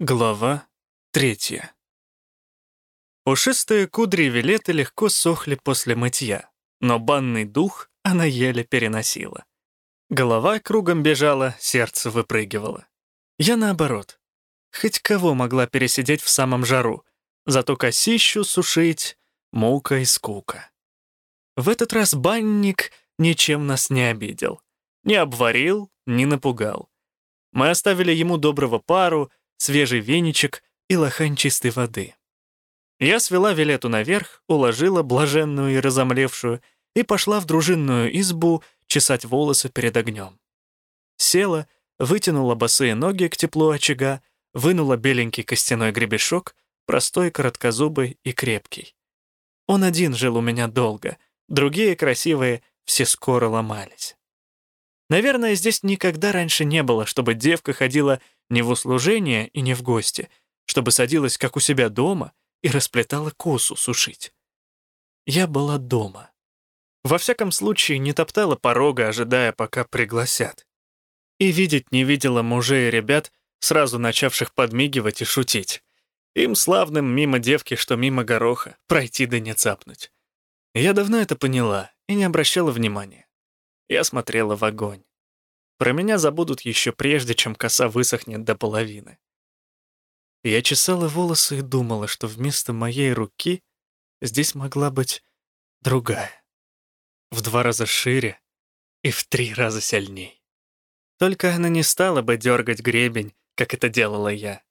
Глава третья. Пушистые кудри Вилеты легко сохли после мытья, но банный дух она еле переносила. Голова кругом бежала, сердце выпрыгивало. Я наоборот. Хоть кого могла пересидеть в самом жару, зато косищу сушить — мука и скука. В этот раз банник ничем нас не обидел. Не обварил, не напугал. Мы оставили ему доброго пару — свежий веничек и лохань чистой воды. Я свела Вилету наверх, уложила блаженную и разомлевшую и пошла в дружинную избу чесать волосы перед огнем. Села, вытянула босые ноги к теплу очага, вынула беленький костяной гребешок, простой, короткозубый и крепкий. Он один жил у меня долго, другие красивые все скоро ломались. Наверное, здесь никогда раньше не было, чтобы девка ходила не в услужение и не в гости, чтобы садилась, как у себя дома, и расплетала косу сушить. Я была дома. Во всяком случае, не топтала порога, ожидая, пока пригласят. И видеть не видела мужей и ребят, сразу начавших подмигивать и шутить. Им славным мимо девки, что мимо гороха, пройти да не цапнуть. Я давно это поняла и не обращала внимания. Я смотрела в огонь. Про меня забудут еще прежде, чем коса высохнет до половины. Я чесала волосы и думала, что вместо моей руки здесь могла быть другая. В два раза шире и в три раза сильней. Только она не стала бы дергать гребень, как это делала я.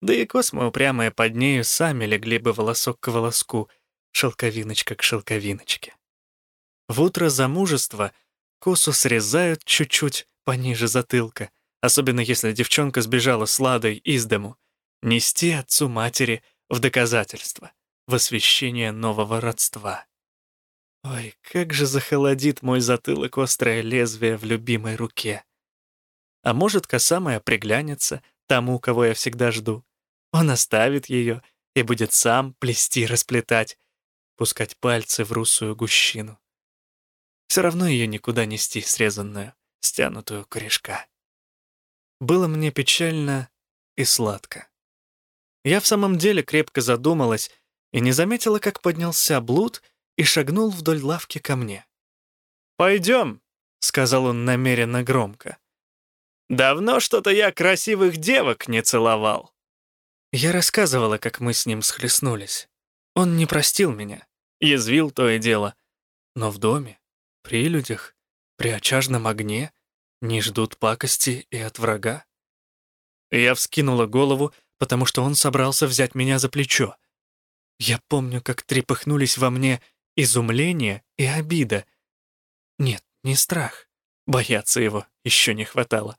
Да и космы упрямые под нею сами легли бы волосок к волоску, шелковиночка к шелковиночке. В утро замужества косу срезают чуть-чуть, пониже затылка, особенно если девчонка сбежала с Ладой из дому, нести отцу матери в доказательство, в освящение нового родства. Ой, как же захолодит мой затылок острое лезвие в любимой руке. А может, коса моя приглянется тому, кого я всегда жду. Он оставит ее и будет сам плести, расплетать, пускать пальцы в русую гущину. Все равно ее никуда нести, срезанную стянутую корешка. Было мне печально и сладко. Я в самом деле крепко задумалась и не заметила, как поднялся блуд и шагнул вдоль лавки ко мне. «Пойдем», — сказал он намеренно громко. «Давно что-то я красивых девок не целовал». Я рассказывала, как мы с ним схлестнулись. Он не простил меня, язвил то и дело. Но в доме, при людях, при очажном огне не ждут пакости и от врага? Я вскинула голову, потому что он собрался взять меня за плечо. Я помню, как трепыхнулись во мне изумление и обида. Нет, не страх. Бояться его еще не хватало.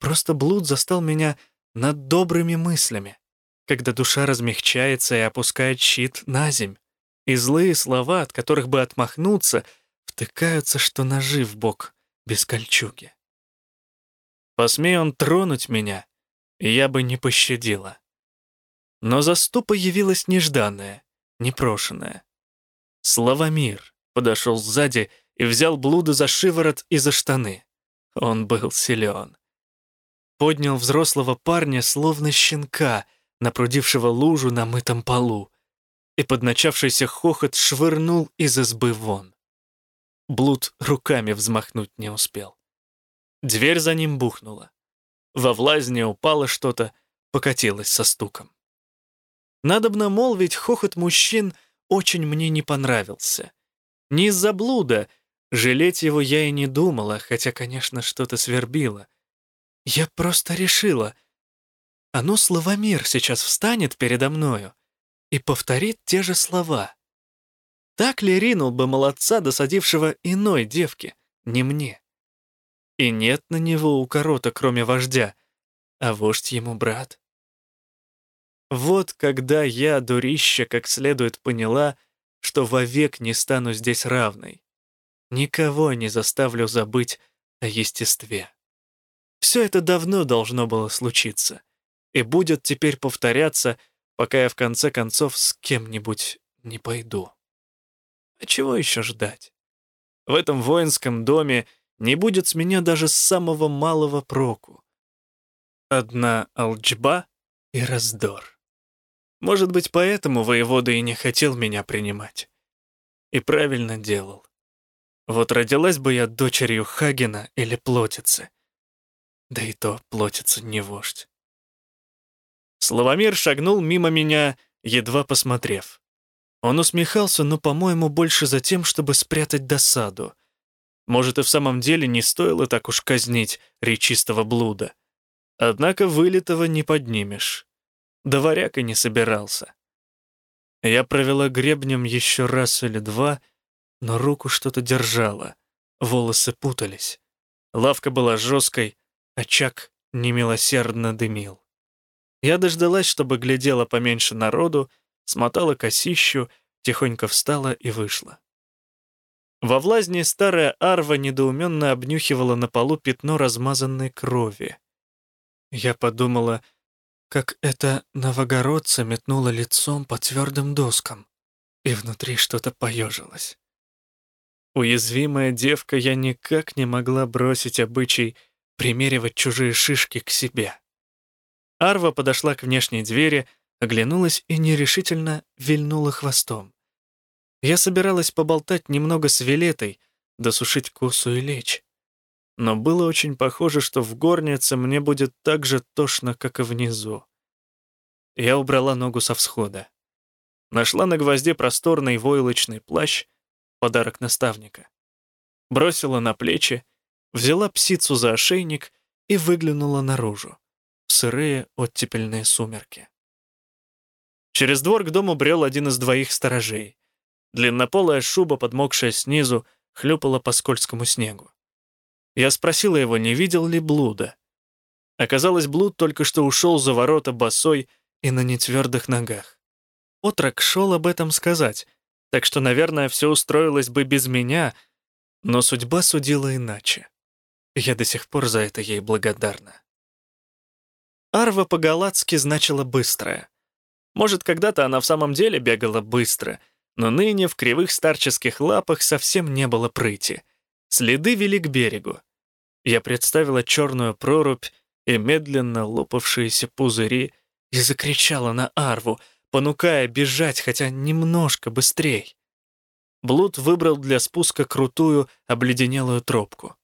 Просто блуд застал меня над добрыми мыслями, когда душа размягчается и опускает щит на земь, и злые слова, от которых бы отмахнуться — втыкаются, что ножи в бок, без кольчуги. Посмей он тронуть меня, я бы не пощадила. Но заступа явилась нежданная, непрошенная. Славомир подошел сзади и взял блуда за шиворот и за штаны. Он был силен. Поднял взрослого парня, словно щенка, напрудившего лужу на мытом полу, и под начавшийся хохот швырнул из избы вон. Блуд руками взмахнуть не успел. Дверь за ним бухнула. Во влазне упало что-то, покатилось со стуком. Надобно молвить, хохот мужчин очень мне не понравился. Не из-за блуда, жалеть его я и не думала, хотя, конечно, что-то свербило. Я просто решила, а ну, Славомир сейчас встанет передо мною и повторит те же слова. Так ли ринул бы молодца, досадившего иной девке, не мне? И нет на него у корота, кроме вождя, а вождь ему брат. Вот когда я, дурища, как следует поняла, что вовек не стану здесь равной. Никого не заставлю забыть о естестве. Все это давно должно было случиться и будет теперь повторяться, пока я в конце концов с кем-нибудь не пойду. А чего еще ждать? В этом воинском доме не будет с меня даже самого малого проку. Одна алджба и раздор. Может быть, поэтому воевода и не хотел меня принимать. И правильно делал. Вот родилась бы я дочерью Хагена или плотицы. Да и то плотица не вождь. Славомир шагнул мимо меня, едва посмотрев. Он усмехался, но, по-моему, больше за тем, чтобы спрятать досаду. Может, и в самом деле не стоило так уж казнить речистого блуда. Однако вылитого не поднимешь. До варяка не собирался. Я провела гребнем еще раз или два, но руку что-то держало, волосы путались. Лавка была жесткой, очаг немилосердно дымил. Я дождалась, чтобы глядела поменьше народу, смотала косищу, тихонько встала и вышла. Во влазне старая арва недоуменно обнюхивала на полу пятно размазанной крови. Я подумала, как это новогородца метнуло лицом по твердым доскам, и внутри что-то поежилось. Уязвимая девка, я никак не могла бросить обычай примеривать чужие шишки к себе. Арва подошла к внешней двери, оглянулась и нерешительно вильнула хвостом. Я собиралась поболтать немного с Вилетой, досушить косу и лечь. Но было очень похоже, что в горнице мне будет так же тошно, как и внизу. Я убрала ногу со всхода. Нашла на гвозде просторный войлочный плащ, подарок наставника. Бросила на плечи, взяла псицу за ошейник и выглянула наружу, в сырые оттепельные сумерки. Через двор к дому брел один из двоих сторожей. Длиннополая шуба, подмокшая снизу, хлюпала по скользкому снегу. Я спросила его, не видел ли блуда. Оказалось, блуд только что ушел за ворота босой и на нетвердых ногах. Отрок шел об этом сказать, так что, наверное, все устроилось бы без меня, но судьба судила иначе. Я до сих пор за это ей благодарна. Арва по-галатски значила «быстрая». Может, когда-то она в самом деле бегала быстро, но ныне в кривых старческих лапах совсем не было прыти. Следы вели к берегу. Я представила черную прорубь и медленно лопавшиеся пузыри и закричала на Арву, понукая бежать хотя немножко быстрей. Блуд выбрал для спуска крутую, обледенелую тропку.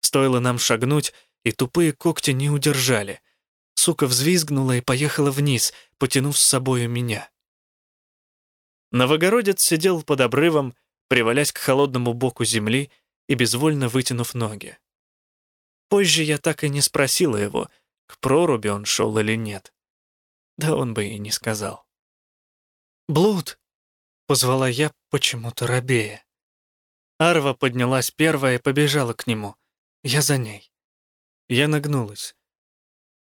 Стоило нам шагнуть, и тупые когти не удержали. Сука взвизгнула и поехала вниз, потянув с собою меня. Новогородец сидел под обрывом, привалясь к холодному боку земли и безвольно вытянув ноги. Позже я так и не спросила его, к проруби он шел или нет. Да он бы и не сказал. «Блуд!» — позвала я почему-то робея. Арва поднялась первая и побежала к нему. Я за ней. Я нагнулась.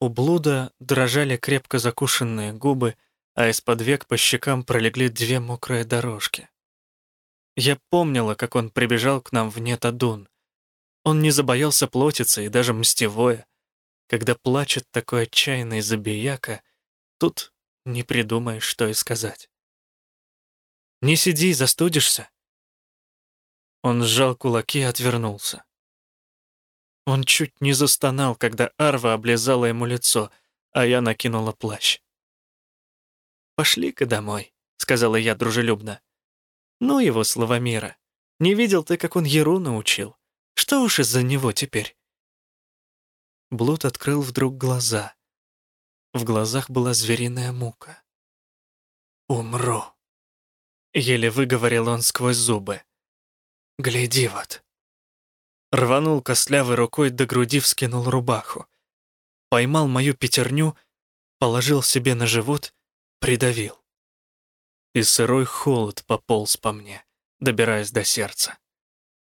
У блуда дрожали крепко закушенные губы, а из-под век по щекам пролегли две мокрые дорожки. Я помнила, как он прибежал к нам в Нетадун. Он не забоялся плотиться и даже мстевое. Когда плачет такой отчаянный забияка, тут не придумаешь, что и сказать. «Не сиди, застудишься». Он сжал кулаки и отвернулся. Он чуть не застонал, когда Арва облизала ему лицо, а я накинула плащ. «Пошли-ка домой», — сказала я дружелюбно. «Ну его, Славомира. Не видел ты, как он Еру научил? Что уж из-за него теперь?» Блуд открыл вдруг глаза. В глазах была звериная мука. «Умру», — еле выговорил он сквозь зубы. «Гляди вот». Рванул костлявой рукой до груди, вскинул рубаху. Поймал мою пятерню, положил себе на живот, придавил. И сырой холод пополз по мне, добираясь до сердца.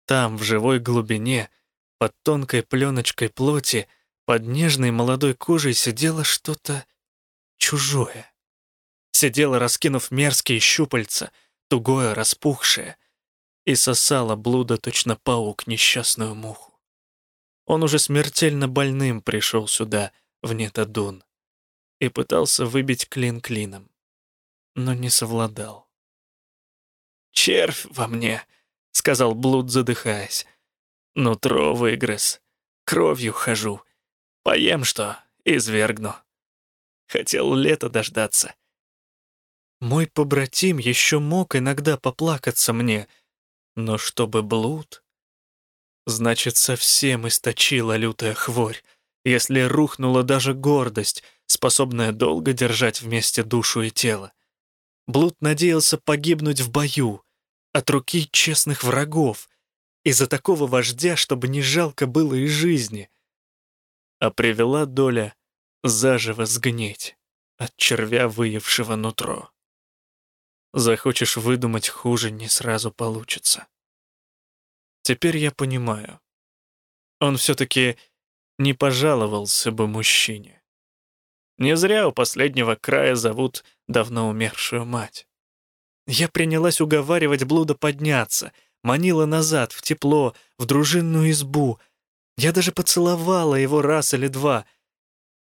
Там, в живой глубине, под тонкой пленочкой плоти, под нежной молодой кожей сидело что-то чужое. Сидело, раскинув мерзкие щупальца, тугое, распухшее, и сосала блуда точно паук несчастную муху. Он уже смертельно больным пришел сюда, в Нетадун, и пытался выбить клин клином, но не совладал. «Червь во мне», — сказал Блуд, задыхаясь. «Нутро выгрыз, кровью хожу, поем что, извергну». Хотел лето дождаться. Мой побратим еще мог иногда поплакаться мне, но чтобы блуд... Значит, совсем источила лютая хворь, если рухнула даже гордость, способная долго держать вместе душу и тело. Блуд надеялся погибнуть в бою, от руки честных врагов, из-за такого вождя, чтобы не жалко было и жизни. А привела доля заживо сгнить от червя, выевшего нутро. Захочешь выдумать хуже, не сразу получится. Теперь я понимаю. Он все-таки не пожаловался бы мужчине. Не зря у последнего края зовут давно умершую мать. Я принялась уговаривать блуда подняться, манила назад, в тепло, в дружинную избу. Я даже поцеловала его раз или два.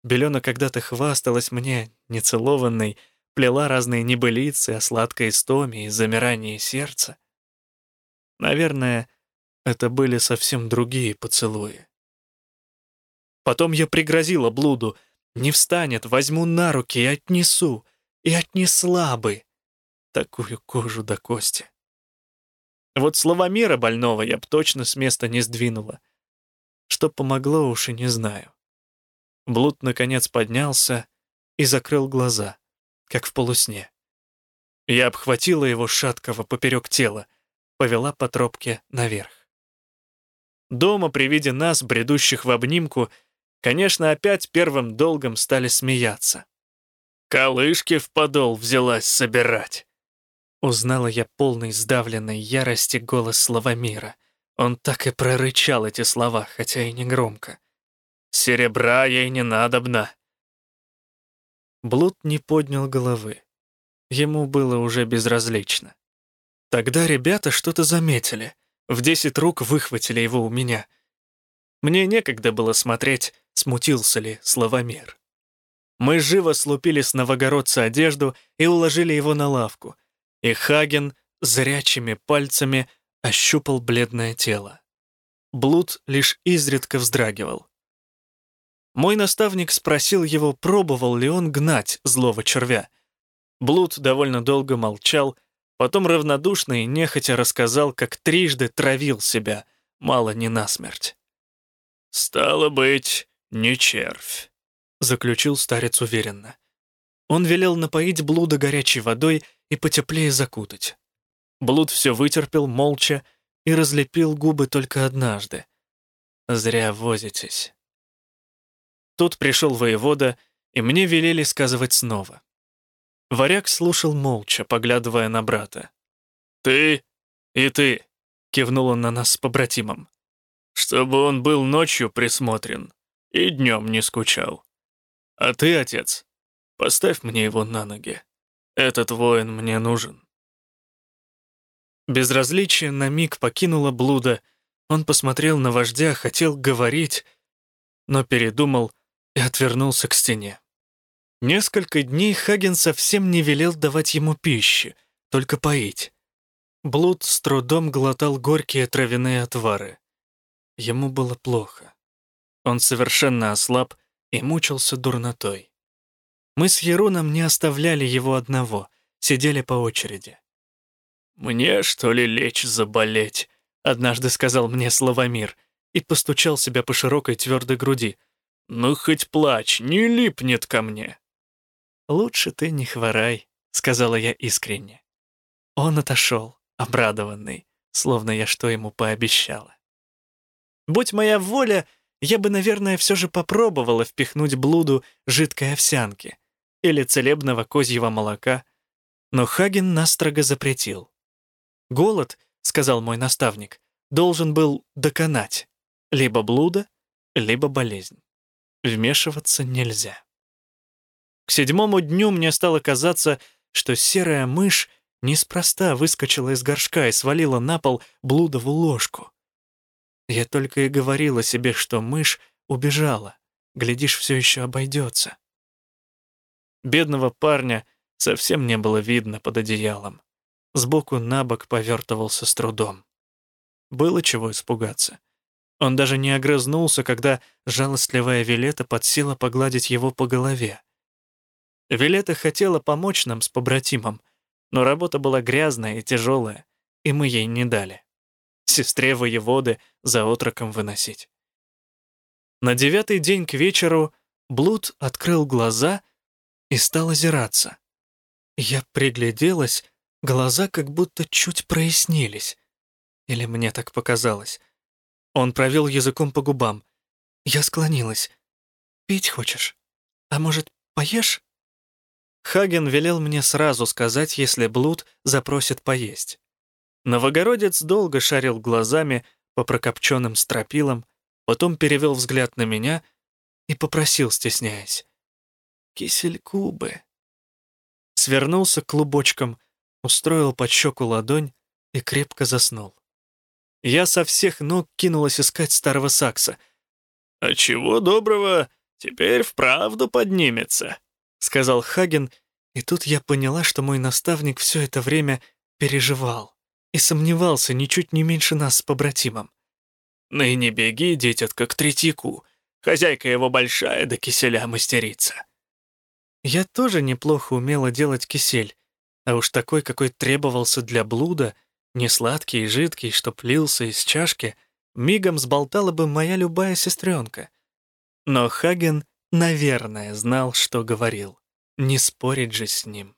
Белена когда-то хвасталась мне, нецелованной, плела разные небылицы о сладкой истоме и замирании сердца. Наверное, это были совсем другие поцелуи. Потом я пригрозила блуду. Не встанет, возьму на руки и отнесу. И отнесла бы. Такую кожу до кости. Вот словомера больного я б точно с места не сдвинула. Что помогло, уж и не знаю. Блуд, наконец, поднялся и закрыл глаза, как в полусне. Я обхватила его шаткого поперек тела, повела по тропке наверх. Дома при виде нас, бредущих в обнимку, конечно, опять первым долгом стали смеяться. «Колышки в подол взялась собирать!» Узнала я полный сдавленной ярости голос Славомира. Он так и прорычал эти слова, хотя и не громко. «Серебра ей не надобно!» Блуд не поднял головы. Ему было уже безразлично. Тогда ребята что-то заметили. В десять рук выхватили его у меня. Мне некогда было смотреть, смутился ли Славомир. Мы живо слупили с новогородца одежду и уложили его на лавку, и Хаген зрячими пальцами ощупал бледное тело. Блуд лишь изредка вздрагивал. Мой наставник спросил его, пробовал ли он гнать злого червя. Блуд довольно долго молчал, потом равнодушно и нехотя рассказал, как трижды травил себя, мало не насмерть. «Стало быть, не червь», — заключил старец уверенно. Он велел напоить блуда горячей водой и потеплее закутать. Блуд все вытерпел молча и разлепил губы только однажды. «Зря возитесь». Тут пришел воевода, и мне велели сказывать снова. Варяг слушал молча, поглядывая на брата. «Ты и ты», — кивнул он на нас с побратимом. «Чтобы он был ночью присмотрен и днем не скучал. А ты, отец, поставь мне его на ноги. Этот воин мне нужен». Безразличие на миг покинуло блуда. Он посмотрел на вождя, хотел говорить, но передумал и отвернулся к стене. Несколько дней Хаген совсем не велел давать ему пищи, только поить. Блуд с трудом глотал горькие травяные отвары. Ему было плохо. Он совершенно ослаб и мучился дурнотой. Мы с Еруном не оставляли его одного, сидели по очереди. «Мне, что ли, лечь заболеть?» — однажды сказал мне Славомир и постучал себя по широкой твердой груди — «Ну, хоть плачь, не липнет ко мне». «Лучше ты не хворай», — сказала я искренне. Он отошел, обрадованный, словно я что ему пообещала. Будь моя воля, я бы, наверное, все же попробовала впихнуть блуду жидкой овсянки или целебного козьего молока, но Хаген настрого запретил. «Голод», — сказал мой наставник, — должен был доконать либо блуда, либо болезнь. Вмешиваться нельзя. К седьмому дню мне стало казаться, что серая мышь неспроста выскочила из горшка и свалила на пол блудову ложку. Я только и говорила себе, что мышь убежала. Глядишь, все еще обойдется. Бедного парня совсем не было видно под одеялом. Сбоку на бок повертывался с трудом. Было чего испугаться. Он даже не огрызнулся, когда жалостливая Вилета подсела погладить его по голове. Вилета хотела помочь нам с побратимом, но работа была грязная и тяжелая, и мы ей не дали. Сестре воеводы за отроком выносить. На девятый день к вечеру Блуд открыл глаза и стал озираться. Я пригляделась, глаза как будто чуть прояснились. Или мне так показалось. Он провел языком по губам. Я склонилась. «Пить хочешь? А может, поешь?» Хаген велел мне сразу сказать, если Блуд запросит поесть. Новогородец долго шарил глазами по прокопченным стропилам, потом перевел взгляд на меня и попросил, стесняясь. «Кисельку бы». Свернулся клубочком, устроил под щеку ладонь и крепко заснул. Я со всех ног кинулась искать старого сакса. «А чего доброго, теперь вправду поднимется», — сказал Хаген, и тут я поняла, что мой наставник все это время переживал и сомневался ничуть не меньше нас с побратимом. «Ныне беги, дитятка, к Третьяку. Хозяйка его большая, да киселя мастерица». Я тоже неплохо умела делать кисель, а уж такой, какой требовался для блуда, не сладкий и жидкий, что плился из чашки, мигом сболтала бы моя любая сестренка. Но Хаген, наверное, знал, что говорил. Не спорить же с ним.